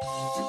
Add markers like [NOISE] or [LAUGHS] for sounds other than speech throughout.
Hmm.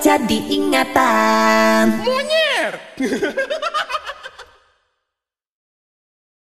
jadi ingatan. Monyet. [LAUGHS]